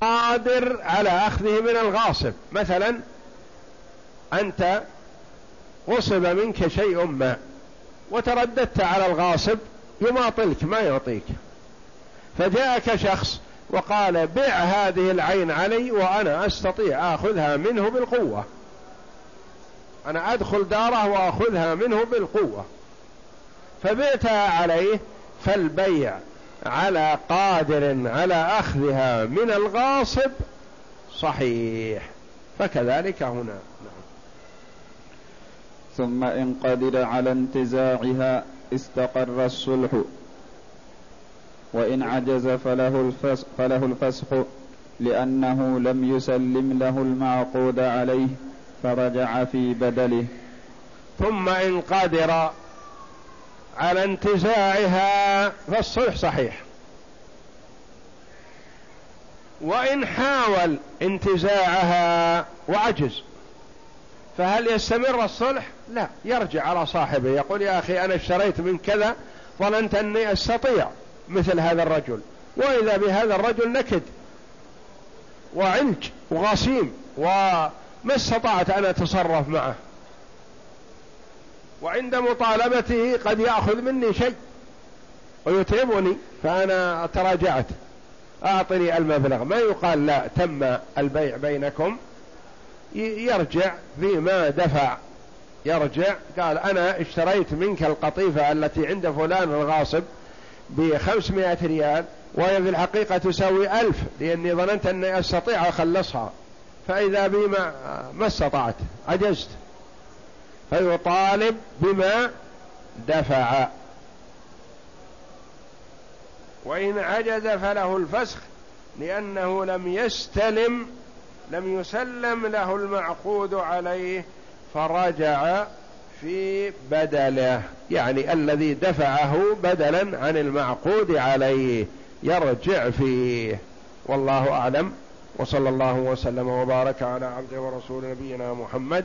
قادر على أخذه من الغاصب. مثلا أنت غصب منك شيء ما وترددت على الغاصب يماطلك ما يعطيك. فجاءك شخص وقال بع هذه العين علي وأنا أستطيع أخذها منه بالقوة. أنا أدخل داره وأخذها منه بالقوة. فبعتها عليه فالبيع على قادر على أخذها من الغاصب صحيح. فكذلك هنا. نعم. ثم إن قدر على انتزاعها استقر الصلح. وإن عجز فله الفسخ, فله الفسخ لأنه لم يسلم له المعقود عليه فرجع في بدله. ثم إن قدر على انتزاعها فالصلح صحيح. وإن حاول انتزاعها وعجز فهل يستمر الصلح؟ لا يرجع على صاحبه يقول يا أخي أنا اشتريت من كذا ظننت أني أستطيع مثل هذا الرجل وإذا بهذا الرجل نكد وعنج وغصيم وما استطعت أن أتصرف معه. وعند مطالبته قد يأخذ مني شيء ويتعبني فأنا تراجعت. أعطني المبلغ. ما يقال لا تم البيع بينكم. يرجع فيما دفع. يرجع قال أنا اشتريت منك القطيفة التي عند فلان الغاصب بخمسمائة ريال وهي في الحقيقة تساوي ألف لأني ظننت أني أستطيع أخلصها. فإذا بي ما, ما استطعت عجزت. فيطالب بما دفع. وإن عجز فله الفسخ لأنه لم يستلم لم يسلم له المعقود عليه فرجع في بدله. يعني الذي دفعه بدلا عن المعقود عليه. يرجع فيه. والله أعلم. وصلى الله وسلم وبارك على عبده ورسول نبينا محمد.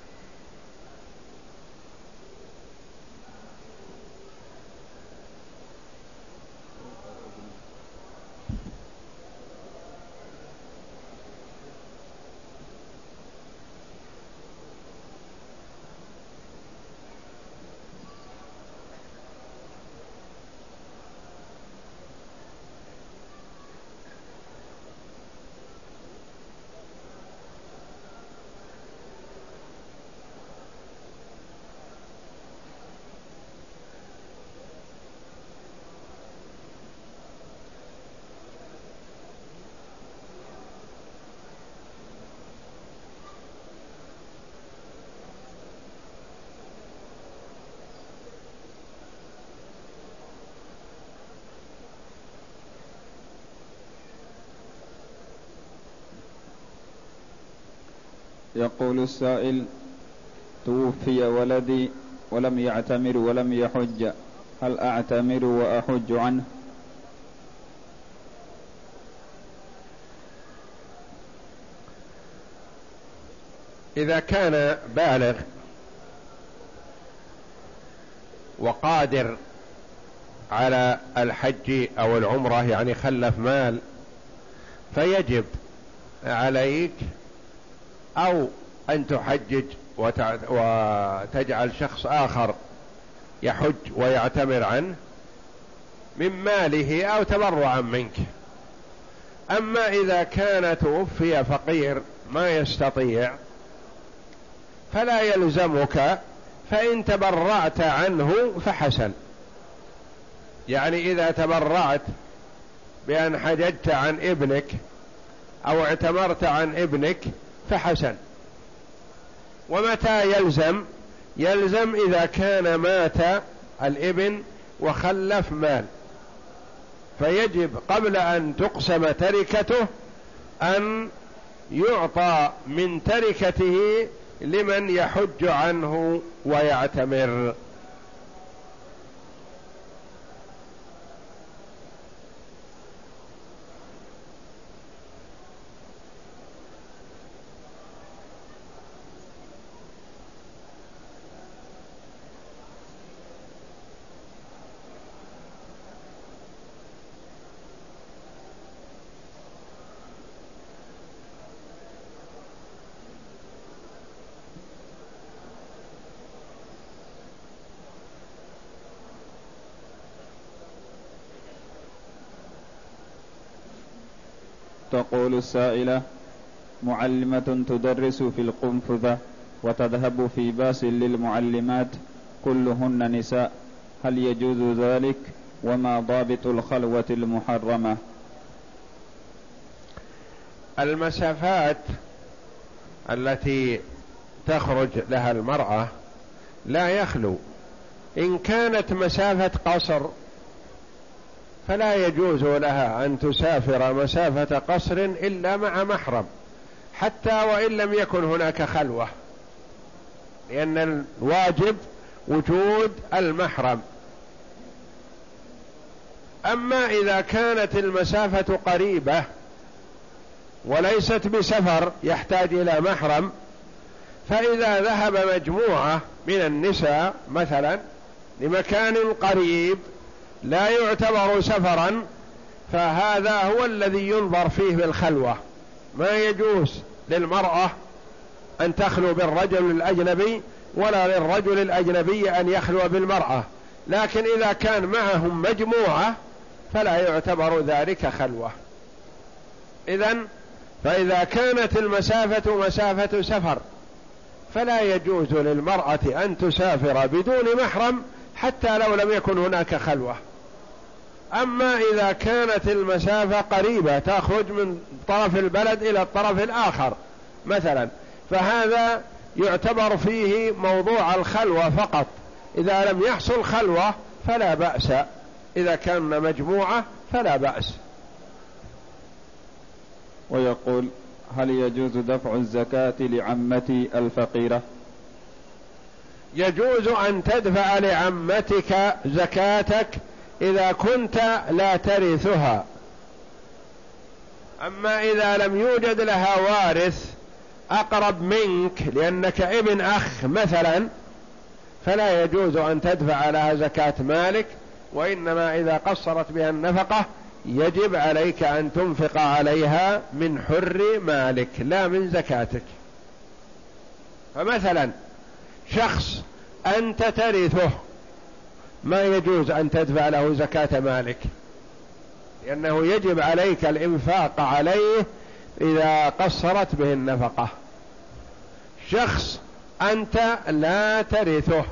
يقول السائل توفي ولدي ولم يعتمر ولم يحج هل أعتمر وأحج عنه؟ إذا كان بالغ وقادر على الحج أو العمرة يعني خلف مال فيجب عليك أو أن تحجج وتجعل شخص آخر يحج ويعتمر عنه من ماله أو تبرعا منك. أما إذا كان توفي فقير ما يستطيع فلا يلزمك فإن تبرعت عنه فحسن. يعني إذا تبرعت بأن حججت عن ابنك أو اعتمرت عن ابنك فحسن ومتى يلزم؟ يلزم إذا كان مات الإبن وخلف مال. فيجب قبل أن تقسم تركته أن يعطى من تركته لمن يحج عنه ويعتمر. تقول السائلة معلمة تدرس في القنفذة وتذهب في باس للمعلمات كلهن نساء. هل يجوز ذلك؟ وما ضابط الخلوة المحرمة؟ المسافات التي تخرج لها المرأة لا يخلو. إن كانت مسافة قصر فلا يجوز لها أن تسافر مسافة قصر إلا مع محرم حتى وإن لم يكن هناك خلوة لأن الواجب وجود المحرم. أما إذا كانت المسافة قريبة وليست بسفر يحتاج إلى محرم فإذا ذهب مجموعة من النساء مثلا لمكان قريب لا يعتبر سفرا فهذا هو الذي ينظر فيه بالخلوة. ما يجوز للمرأة أن تخلو بالرجل الأجنبي ولا للرجل الأجنبي أن يخلو بالمرأة. لكن إذا كان معهم مجموعة فلا يعتبر ذلك خلوة. إذا فإذا كانت المسافة مسافة سفر فلا يجوز للمرأة أن تسافر بدون محرم حتى لو لم يكن هناك خلوة. أما إذا كانت المسافة قريبة تخرج من طرف البلد إلى الطرف الآخر مثلا. فهذا يعتبر فيه موضوع الخلوة فقط. إذا لم يحصل خلوة فلا بأس. إذا كان مجموعة فلا بأس. ويقول هل يجوز دفع الزكاة لعمتي الفقيرة؟ يجوز أن تدفع لعمتك زكاتك إذا كنت لا ترثها. أما إذا لم يوجد لها وارث أقرب منك لأنك ابن أخ مثلا فلا يجوز أن تدفع لها زكاة مالك وإنما إذا قصرت بها النفقة يجب عليك أن تنفق عليها من حر مالك لا من زكاتك. فمثلا شخص أنت ترثه ما يجوز أن تدفع له زكاة مالك. لأنه يجب عليك الإنفاق عليه إذا قصرت به النفقة. شخص أنت لا ترثه.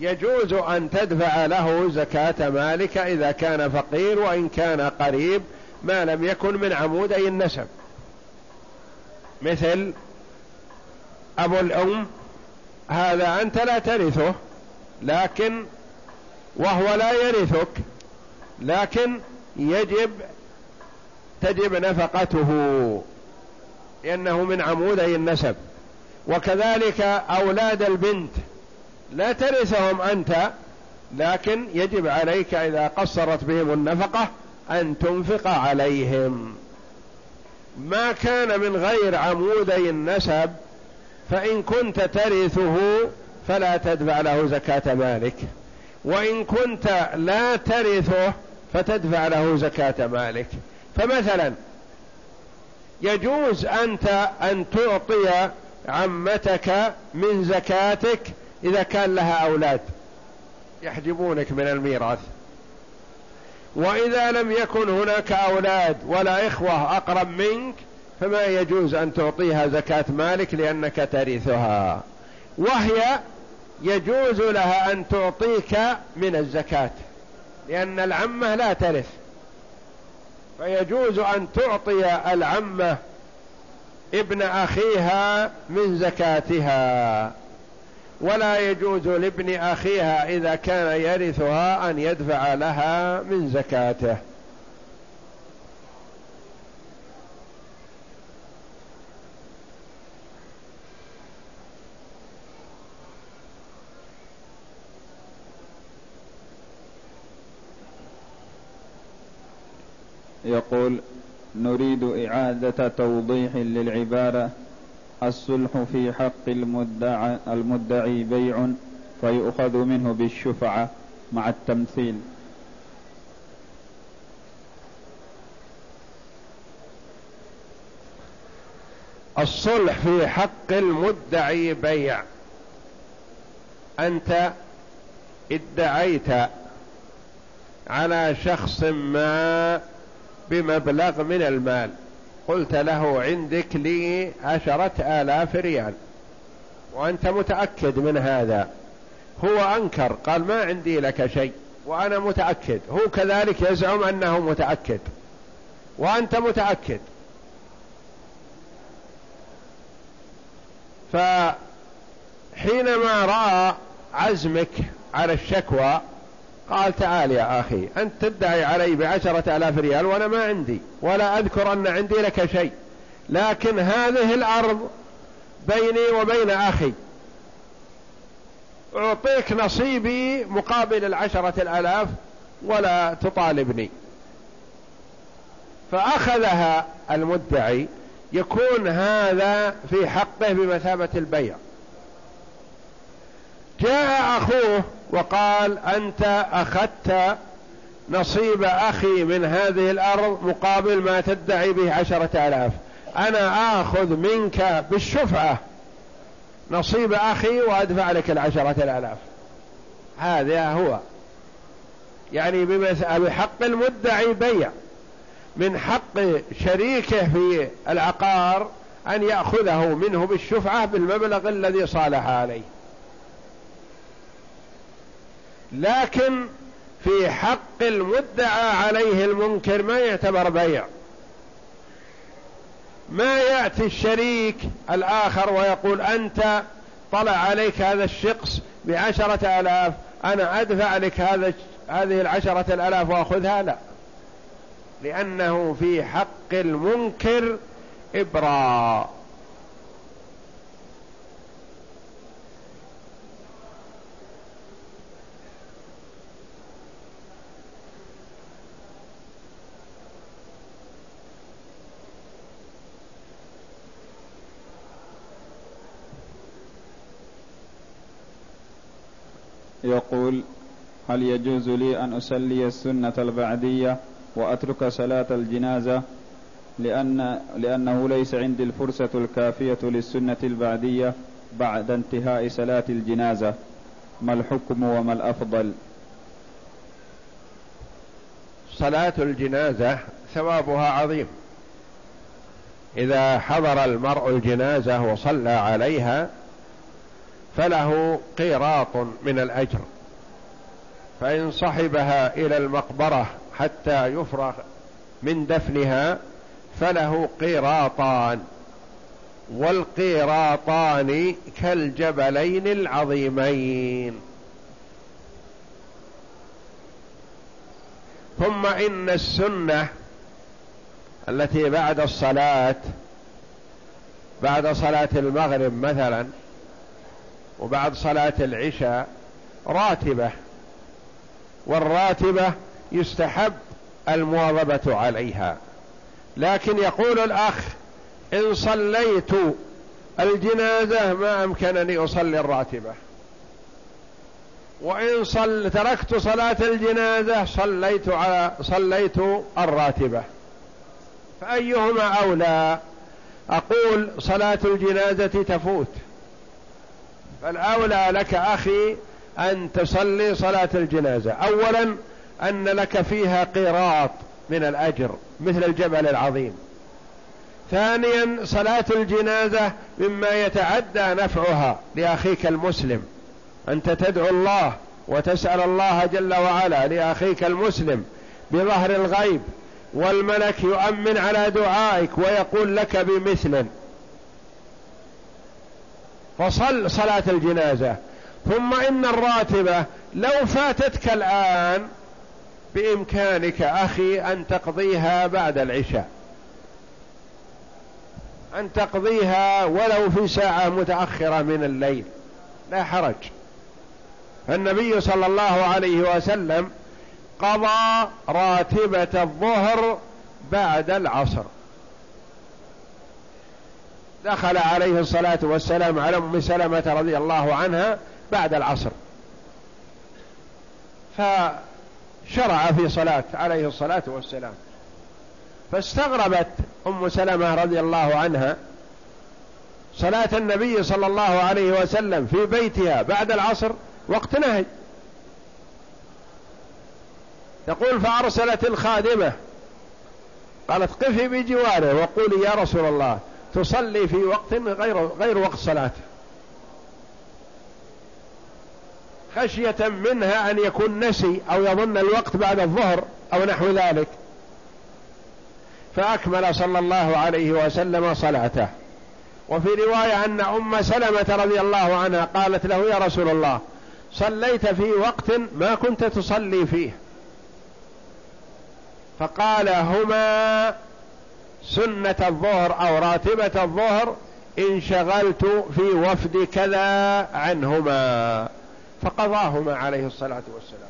يجوز أن تدفع له زكاة مالك إذا كان فقير وإن كان قريب ما لم يكن من عمودي النسب. مثل أبو الأم هذا أنت لا ترثه لكن وهو لا يرثك لكن يجب تجب نفقته لأنه من عمودي النسب. وكذلك أولاد البنت لا ترثهم أنت لكن يجب عليك إذا قصرت بهم النفقة أن تنفق عليهم. ما كان من غير عمودي النسب فإن كنت ترثه فلا تدفع له زكاة مالك. وإن كنت لا ترثه فتدفع له زكاة مالك. فمثلا يجوز أنت أن تعطي عمتك من زكاتك إذا كان لها أولاد. يحجبونك من الميراث. وإذا لم يكن هناك أولاد ولا إخوة أقرب منك فما يجوز أن تعطيها زكاة مالك لأنك ترثها. وهي يجوز لها أن تعطيك من الزكاة لأن العمة لا ترث فيجوز أن تعطي العمة ابن أخيها من زكاتها. ولا يجوز لابن أخيها إذا كان يرثها أن يدفع لها من زكاته. يقول نريد إعادة توضيح للعبارة الصلح في حق المدعى, المدعي بيع فيؤخذ منه بالشفعة مع التمثيل. الصلح في حق المدعي بيع. أنت ادعيت على شخص ما بمبلغ من المال. قلت له عندك لي عشرة آلاف ريال. وأنت متأكد من هذا؟ هو أنكر قال ما عندي لك شيء. وأنا متأكد. هو كذلك يزعم أنه متأكد. وأنت متأكد. فحينما رأى عزمك على الشكوى قال تعال يا أخي أنت تدعي علي بعشرة آلاف ريال وأنا ما عندي ولا أذكر أن عندي لك شيء. لكن هذه الأرض بيني وبين أخي أعطيك نصيبي مقابل العشرة الآلاف ولا تطالبني. فأخذها المدعي يكون هذا في حقه بمثابة البيع. جاء أخوه وقال أنت أخذت نصيب أخي من هذه الأرض مقابل ما تدعي به عشرة آلاف. أنا آخذ منك بالشفعة نصيب أخي وأدفع لك العشرة الآلاف هذا هو. يعني بحق المدعي بيع. من حق شريكه في العقار أن يأخذه منه بالشفعة بالمبلغ الذي صالح عليه. لكن في حق المدعى عليه المنكر ما يعتبر بيع. ما يأتي الشريك الآخر ويقول أنت طلع عليك هذا الشخص بعشرة آلاف أنا أدفع لك هذا هذه العشرة الآلاف وأخذها؟ لا. لأنه في حق المنكر إبراء. يقول هل يجوز لي أن أسلي السنة البعدية وأترك صلاة الجنازة لأن لأنه ليس عندي الفرصة الكافية للسنة البعدية بعد انتهاء صلاة الجنازة؟ ما الحكم وما الأفضل؟ صلاة الجنازة ثوابها عظيم. إذا حضر المرء الجنازة وصلى عليها فله قيراط من الأجر. فإن صحبها إلى المقبرة حتى يفرغ من دفنها فله قيراطان والقيراطان كالجبلين العظيمين. ثم إن السنة التي بعد الصلاة بعد صلاة المغرب مثلا وبعد صلاة العشاء راتبة والراتبة يستحب المواظبة عليها. لكن يقول الأخ إن صليت الجنازة ما أمكنني أصلي الراتبة. وإن صل تركت صلاة الجنازة صليت على صليت الراتبة. فأيهما أولى؟ أقول صلاة الجنازة تفوت. فالأولى لك أخي أن تصلي صلاة الجنازة. أولا أن لك فيها قيراط من الأجر مثل الجبل العظيم. ثانيا صلاة الجنازة مما يتعدى نفعها لأخيك المسلم. أنت تدعو الله وتسأل الله جل وعلا لأخيك المسلم بظهر الغيب والملك يؤمن على دعائك ويقول لك بمثل فصل صلاة الجنازة. ثم إن الراتبة لو فاتتك الآن بإمكانك أخي أن تقضيها بعد العشاء. أن تقضيها ولو في ساعة متأخرة من الليل. لا حرج. فالنبي صلى الله عليه وسلم قضى راتبة الظهر بعد العصر. دخل عليه الصلاة والسلام على أم سلمة رضي الله عنها بعد العصر. فشرع في صلاة عليه الصلاة والسلام. فاستغربت أم سلمة رضي الله عنها صلاة النبي صلى الله عليه وسلم في بيتها بعد العصر وقت نهي. تقول فأرسلت الخادمة. قالت قفي بجواره وقولي يا رسول الله تصلي في وقت غير غير وقت صلاته خشية منها أن يكون نسي أو يظن الوقت بعد الظهر أو نحو ذلك. فأكمل صلى الله عليه وسلم صلاته. وفي رواية أن أم سلمة رضي الله عنها قالت له يا رسول الله صليت في وقت ما كنت تصلي فيه. فقال هما سنة الظهر أو راتبة الظهر انشغلت في وفد كذا عنهما فقضاهما عليه الصلاة والسلام.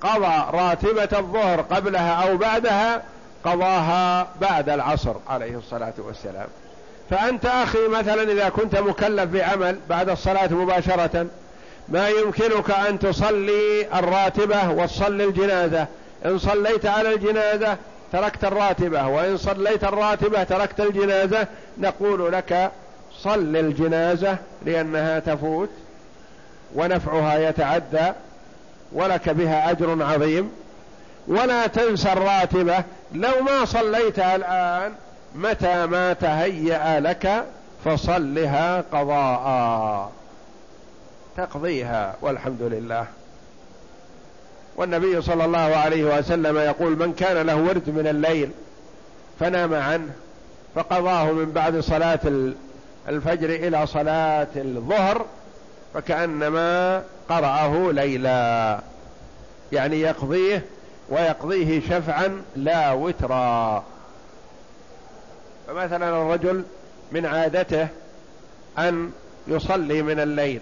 قضى راتبة الظهر قبلها أو بعدها قضاها بعد العصر عليه الصلاة والسلام. فأنت أخي مثلا إذا كنت مكلف بعمل بعد الصلاة مباشرة ما يمكنك أن تصلي الراتبة وتصلي الجنازة. إن صليت على الجنازة تركت الراتبة وإن صليت الراتبة تركت الجنازة نقول لك صل الجنازة لأنها تفوت ونفعها يتعدى ولك بها أجر عظيم. ولا تنسى الراتبة لو ما صليتها الآن متى ما تهيأ لك فصلها قضاء. تقضيها والحمد لله. والنبي صلى الله عليه وسلم يقول من كان له ورد من الليل فنام عنه فقضاه من بعد صلاة الفجر إلى صلاة الظهر فكأنما قرأه ليلا. يعني يقضيه ويقضيه شفعا لا وترا. فمثلا الرجل من عادته أن يصلي من الليل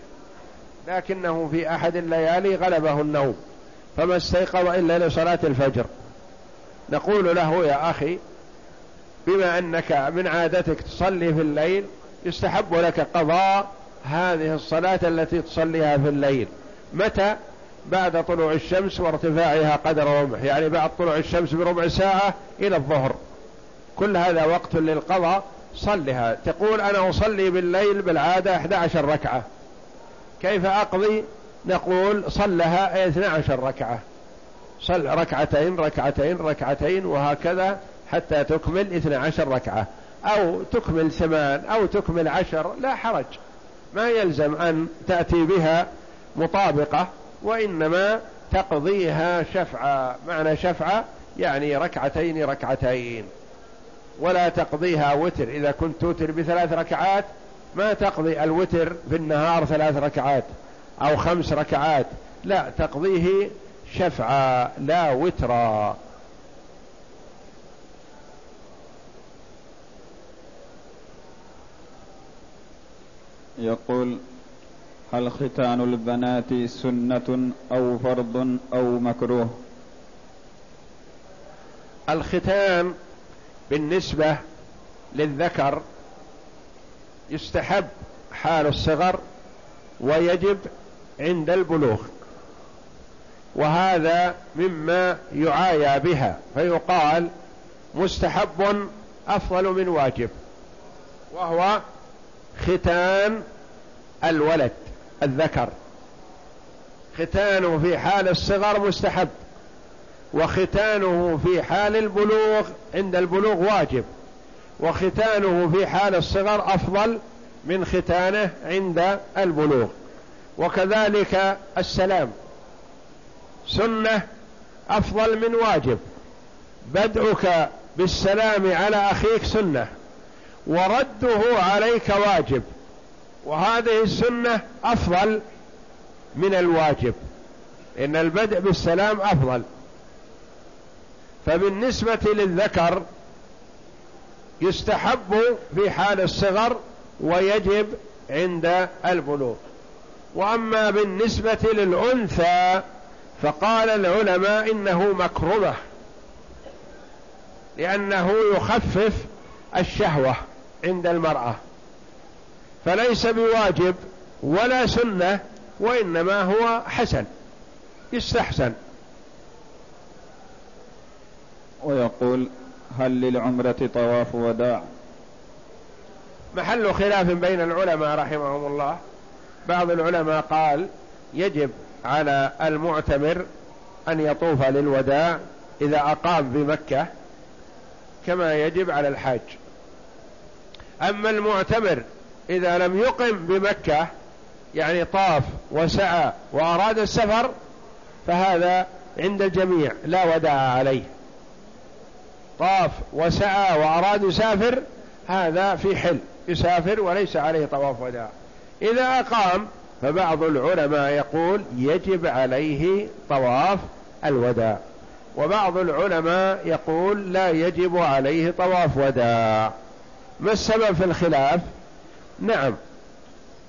لكنه في أحد الليالي غلبه النوم. فما استيقظ إلا لصلاة الفجر. نقول له يا أخي بما أنك من عادتك تصلي في الليل يستحب لك قضاء هذه الصلاة التي تصليها في الليل. متى؟ بعد طلوع الشمس وارتفاعها قدر رمح. يعني بعد طلوع الشمس بربع ساعة إلى الظهر. كل هذا وقت للقضاء. صلها. تقول أنا أصلي بالليل بالعادة 11 ركعة. كيف أقضي؟ نقول صلها 12 ركعة. صل ركعتين ركعتين ركعتين وهكذا حتى تكمل 12 ركعة. أو تكمل ثمان أو تكمل عشر لا حرج. ما يلزم أن تأتي بها مطابقة وإنما تقضيها شفعة معنى شفعة يعني ركعتين ركعتين. ولا تقضيها وتر. إذا كنت توتر بثلاث ركعات ما تقضي الوتر في النهار ثلاث ركعات. أو خمس ركعات. لا تقضيه شفعا لا وترا. يقول هل ختان البنات سنة أو فرض أو مكروه؟ الختان بالنسبة للذكر يستحب حال الصغر ويجب عند البلوغ. وهذا مما يعايى بها فيقال مستحب أفضل من واجب وهو ختان الولد الذكر. ختانه في حال الصغر مستحب وختانه في حال البلوغ عند البلوغ واجب وختانه في حال الصغر أفضل من ختانه عند البلوغ. وكذلك السلام. سنة أفضل من واجب. بدءك بالسلام على أخيك سنة ورده عليك واجب. وهذه السنة أفضل من الواجب. إن البدء بالسلام أفضل. فبالنسبة للذكر يستحب في حال الصغر ويجب عند البلوغ. وأما بالنسبة للأنثى فقال العلماء إنه مكرمه لأنه يخفف الشهوة عند المرأة فليس بواجب ولا سنة وإنما هو حسن يستحسن. ويقول هل للعمرة طواف وداع؟ محل خلاف بين العلماء رحمهم الله. بعض العلماء قال يجب على المعتمر أن يطوف للوداع إذا أقام بمكة كما يجب على الحاج. أما المعتمر إذا لم يقم بمكة يعني طاف وسعى وأراد السفر فهذا عند الجميع لا وداع عليه. طاف وسعى وأراد يسافر هذا في حل يسافر وليس عليه طواف وداع. إذا أقام فبعض العلماء يقول يجب عليه طواف الوداع. وبعض العلماء يقول لا يجب عليه طواف وداع. ما السبب في الخلاف؟ نعم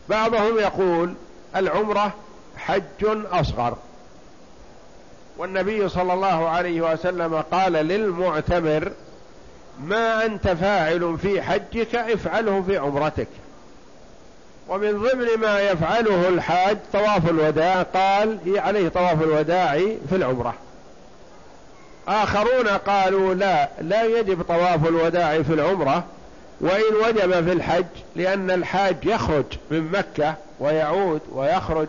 بعضهم يقول العمرة حج أصغر. والنبي صلى الله عليه وسلم قال للمعتمر ما أنت فاعل في حجك افعله في عمرتك. ومن ضمن ما يفعله الحاج طواف الوداع قال عليه طواف الوداع في العمرة. آخرون قالوا لا لا يجب طواف الوداع في العمرة وإن وجب في الحج لأن الحاج يخرج من مكة ويعود ويخرج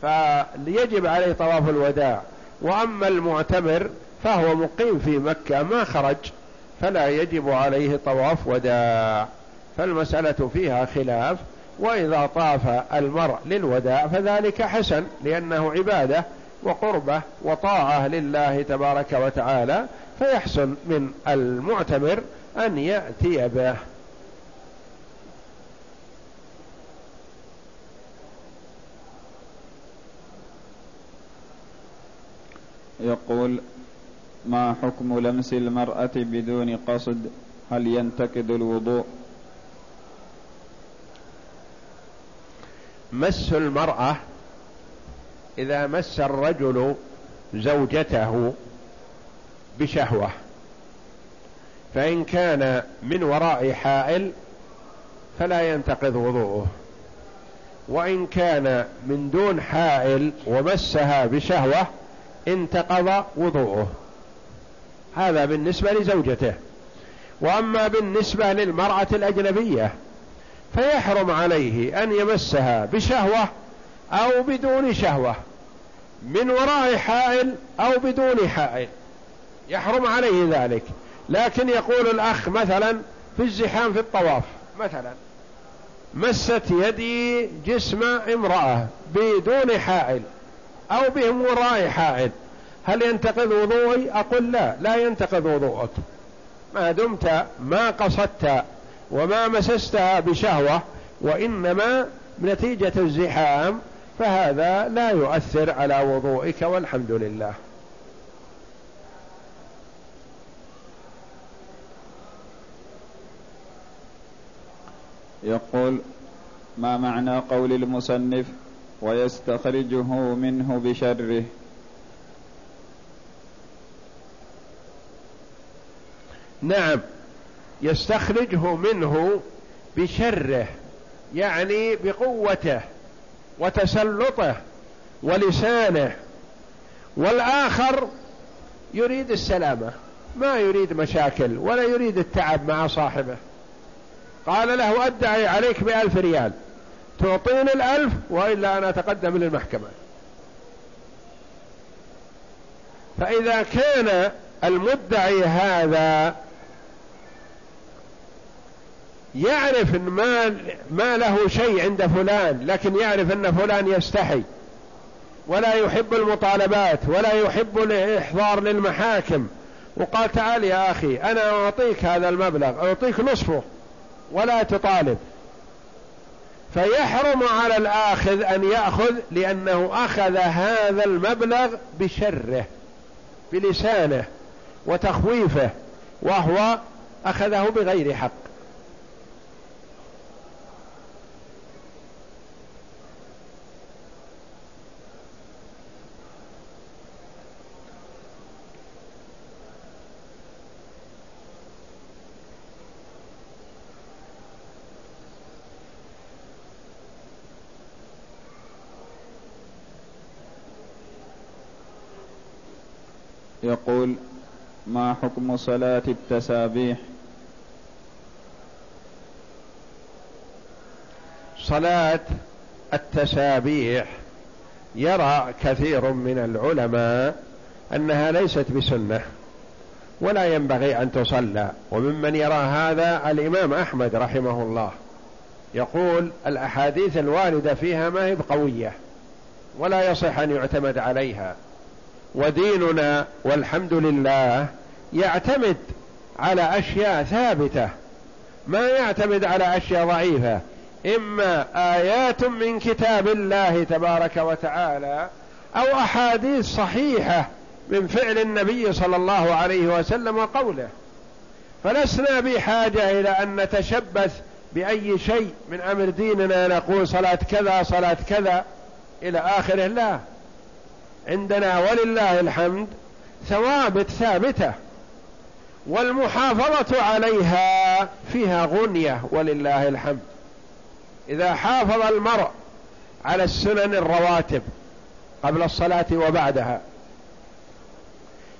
فيجب عليه طواف الوداع. وأما المعتمر فهو مقيم في مكة ما خرج فلا يجب عليه طواف وداع. فالمسألة فيها خلاف. وإذا طاف المرء للوداع فذلك حسن لأنه عبادة وقربة وطاعة لله تبارك وتعالى فيحسن من المعتمر أن يأتي به. يقول ما حكم لمس المرأة بدون قصد؟ هل ينتقد الوضوء؟ مس المرأة إذا مس الرجل زوجته بشهوة فإن كان من وراء حائل فلا ينتقض وضوءه وإن كان من دون حائل ومسها بشهوة انتقض وضوءه. هذا بالنسبة لزوجته وأما بالنسبة للمرأة الأجنبية فيحرم عليه أن يمسها بشهوة أو بدون شهوة من وراء حائل أو بدون حائل. يحرم عليه ذلك. لكن يقول الأخ مثلا في الزحام في الطواف مثلا مست يدي جسم امرأة بدون حائل أو بهم وراء حائل. هل ينتقض وضوئي؟ أقول لا لا ينتقض وضوءك. ما دمت ما قصدت وما مسستها بشهوة وإنما نتيجة الزحام فهذا لا يؤثر على وضوئك والحمد لله. يقول ما معنى قول المصنف ويستخرجه منه بشره؟ نعم. يستخرجه منه بشره يعني بقوته وتسلطه ولسانه. والآخر يريد السلامة ما يريد مشاكل ولا يريد التعب مع صاحبه. قال له أدعي عليك بألف ريال. تعطيني الألف وإلا أنا أتقدم للمحكمة. فإذا كان المدعي هذا يعرف إن ما ما له شيء عند فلان لكن يعرف إن فلان يستحي ولا يحب المطالبات ولا يحب الإحضار للمحاكم. وقال تعال يا أخي أنا أعطيك هذا المبلغ أعطيك نصفه ولا تطالب. فيحرم على الآخذ أن يأخذ لأنه أخذ هذا المبلغ بشره بلسانه وتخويفه وهو أخذه بغير حق. يقول ما حكم صلاة التسابيح؟ صلاة التسابيح يرى كثير من العلماء أنها ليست بسنة ولا ينبغي أن تصلى. وممن يرى هذا الإمام أحمد رحمه الله يقول الأحاديث الواردة فيها ما هي بقوية ولا يصح أن يعتمد عليها. وديننا والحمد لله يعتمد على أشياء ثابتة. ما يعتمد على أشياء ضعيفة. إما آيات من كتاب الله تبارك وتعالى أو أحاديث صحيحة من فعل النبي صلى الله عليه وسلم وقوله. فلسنا بحاجة إلى أن نتشبث بأي شيء من أمر ديننا نقول صلاة كذا صلاة كذا إلى آخره. لا. عندنا ولله الحمد ثوابت ثابتة والمحافظة عليها فيها غنية ولله الحمد. إذا حافظ المرء على السنن الرواتب قبل الصلاة وبعدها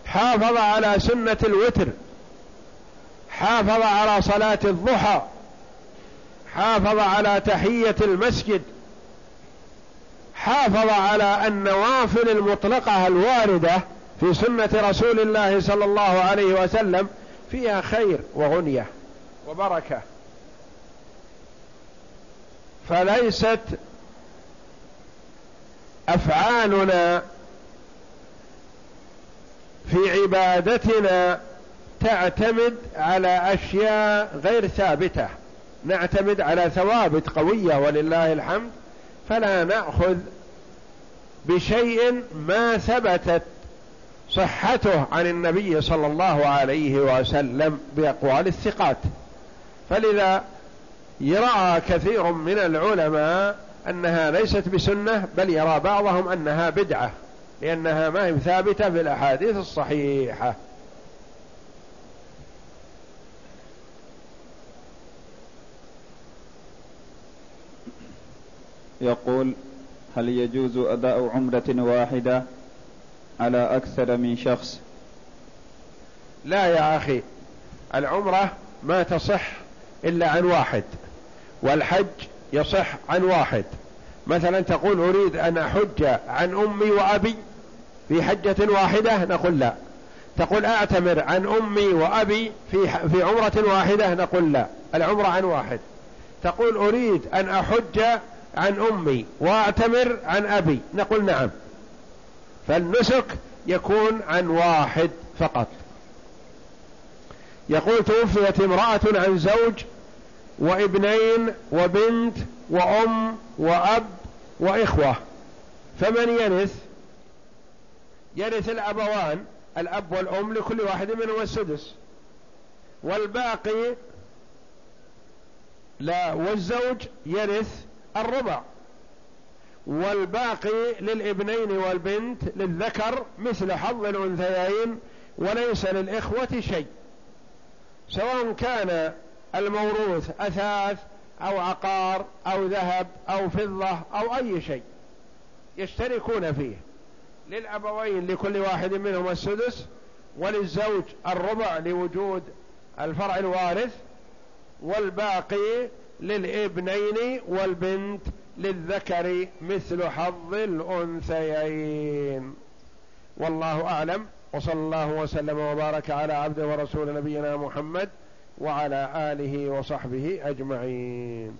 حافظ على سنة الوتر حافظ على صلاة الضحى حافظ على تحية المسجد حافظ على النوافل المطلقة الواردة في سنة رسول الله صلى الله عليه وسلم فيها خير وغنية وبركة. فليست أفعالنا في عبادتنا تعتمد على أشياء غير ثابتة. نعتمد على ثوابت قوية ولله الحمد. فلا نأخذ بشيء ما ثبتت صحته عن النبي صلى الله عليه وسلم بأقوال الثقات. فلذا يرى كثير من العلماء أنها ليست بسنة بل يرى بعضهم أنها بدعة لأنها ما هي ثابتة في الأحاديث الصحيحة. يقول هل يجوز أداء عمرة واحدة على أكثر من شخص؟ لا يا أخي العمرة ما تصح إلا عن واحد والحج يصح عن واحد. مثلا تقول أريد أن أحج عن أمي وأبي في حجة واحدة؟ نقول لا. تقول أعتمر عن أمي وأبي في في عمرة واحدة؟ نقول لا. العمرة عن واحد. تقول أريد أن أحج عن أمي وأعتمر عن أبي. نقول نعم. فالنسك يكون عن واحد فقط. يقول توفيت امرأة عن زوج وابنين وبنت وأم وأب وإخوة. فمن يرث يرث الأبوان الأب والأم لكل واحد منهم السدس. والباقي لا والزوج يرث الربع. والباقي للابنين والبنت للذكر مثل حظ الأنثيين وليس للإخوة شيء. سواء كان الموروث أثاث أو عقار أو ذهب أو فضة أو أي شيء يشتركون فيه. للأبوين لكل واحد منهم السدس وللزوج الربع لوجود الفرع الوارث والباقي للابنين والبنت للذكر مثل حظ الأنثيين. والله أعلم. وصلى الله وسلم وبارك على عبده ورسول نبينا محمد وعلى آله وصحبه أجمعين.